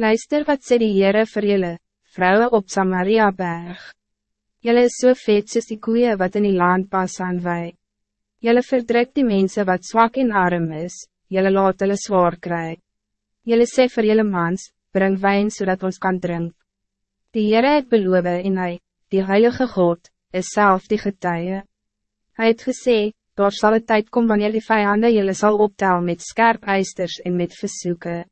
Luister wat sê die Heere vir julle, vrouwen op Samaria berg. Julle is so vet soos die koeie wat in die land pas aan wij. Julle verdrukt die mensen wat zwak en arm is, julle laat hulle zwaar kry. Julle sê vir julle mans, breng wijn zodat ons kan drink. Die Heere het beloof en hy, die Heilige God, is zelf die getuie. Hij het gesê, daar zal het tijd komen wanneer die vijanden jullie zal optellen met scherp eisters en met verzoeken.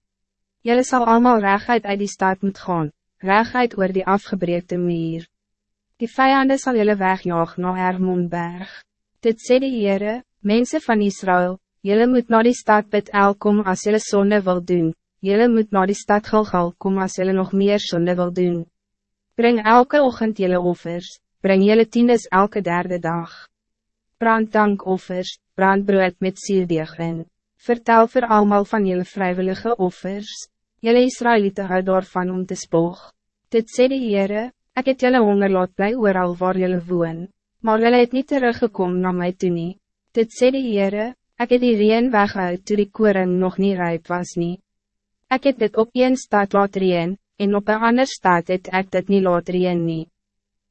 Jullie zal allemaal rechtheid uit die stad moet gaan, rechtheid oor die afgebreekte muur. Die vijanden zal jullie wegjaag naar Hermonberg. Dit sê die Heere, mensen van Israël, jullie moet naar die stad Betel kom als jullie zonde wil doen, jullie moet naar die stad Gilgal kom als jullie nog meer zonde wil doen. Breng elke ochtend jullie offers, breng jullie tiendes elke derde dag branddankoffers, brandbrood met sierdeeg in. Vertel voor allemaal van jullie vrijwillige offers. Jullie Israëlieten hou daarvan om te spoog. Dit sê die Heere, ek het jullie honger laat bly ooral waar jullie woon. Maar jullie het niet teruggekomen naar mij toe nie. Dit sê die Heere, ek het die reen weghoud toe die koring nog niet rijp was nie. Ek het dit op een stad laat reen, en op een ander stad het ek dit nie laat reen nie.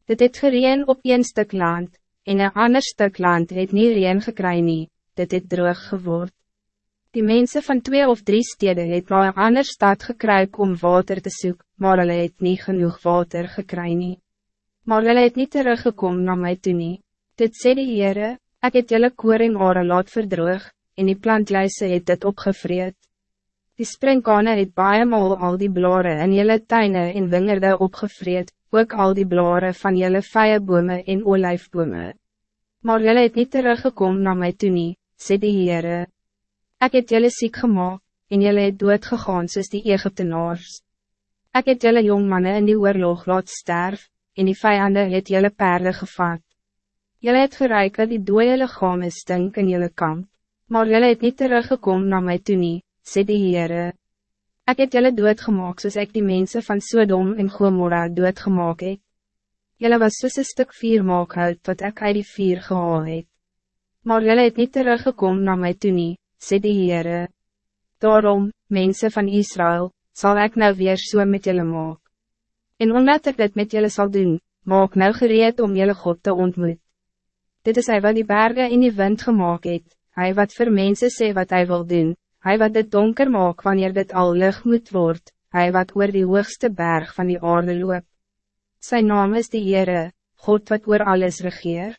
Dit het gereen op een stuk land, en een ander stuk land het nie reen gekry nie, dit het droog geword. Die mensen van twee of drie steden het na een ander stad gekruik om water te zoeken, maar hulle het nie genoeg water gekry nie. Maar hulle het nie teruggekom na my toe nie. Dit sê die Heere, ek het julle koring ore laat verdroog, en die plantluise het dit opgevreed. Die springkane het baie mal al die blare in julle tuine en wingerde opgevreed, ook al die blare van jelle vijenbome en olijfbome. Maar jelle het niet teruggekomen naar mij toe nie, sê die Heere. Ek het jelle ziek gemaakt, en jelle het doodgegaan soos die Egyptenaars. Ek het jelle jongmannen in die oorlog laat sterf, en die vijanden het jelle perde gevat. Jelle het gereik dat die dooie lichame stink in jelle kamp, maar jelle het niet teruggekomen naar mij toe nie, sê die Heere. Ik het jullie doodgemaak soos ek die mensen van Sodom en Gomorra doodgemaak het. Jullie was soos een stuk vier maakhout wat ek uit die vier gehaal het. Maar jullie het niet teruggekomen naar mij toe nie, sê die Heere. Daarom, mensen van Israël, zal ik nou weer so met jullie maak. En omdat ik dit met jullie zal doen, maak nou gereed om jullie God te ontmoet. Dit is hij wat die bergen in die wind gemaakt het, hij wat voor mensen sê wat hij wil doen, Hij wat dit donker maak wanneer dit al licht moet word, hij wat oor die hoogste berg van die aarde loop. Zijn naam is de Heere, God wat oor alles regeer.